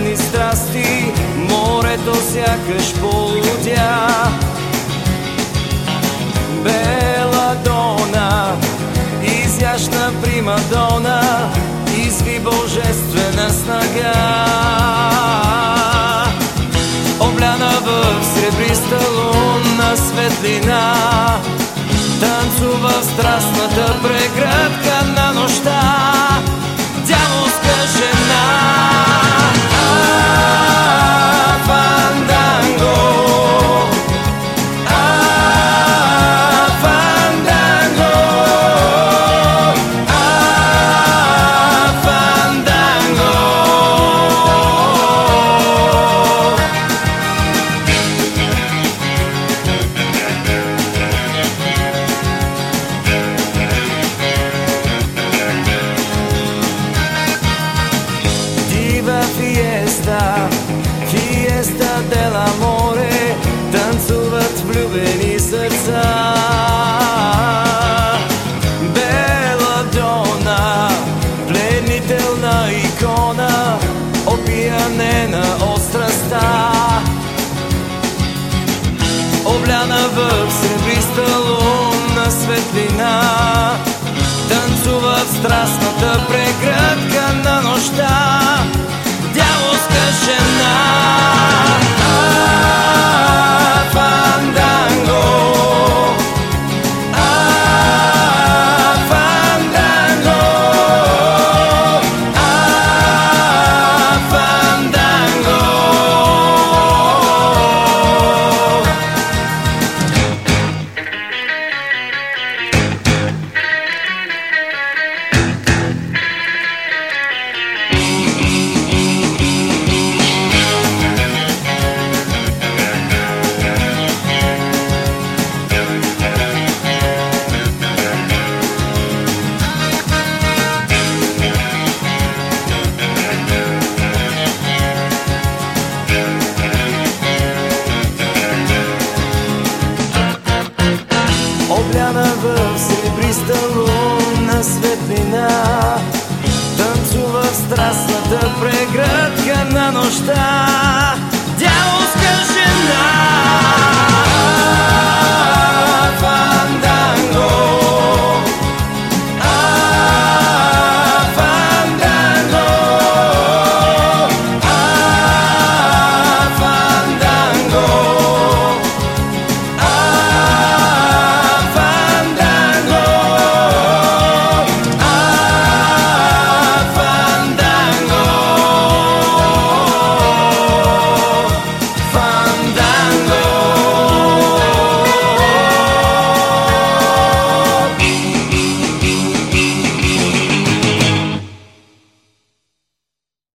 безцветни страсти, морето сякаш полудя. Беладона, изящна примадона, изви божествена снага. Обляна в сребриста лунна светлина, танцува в страстната преградка на нощта. Обляна в сребриста лунна светлина. Танцува в страстната преградка на нощта преградка на нощта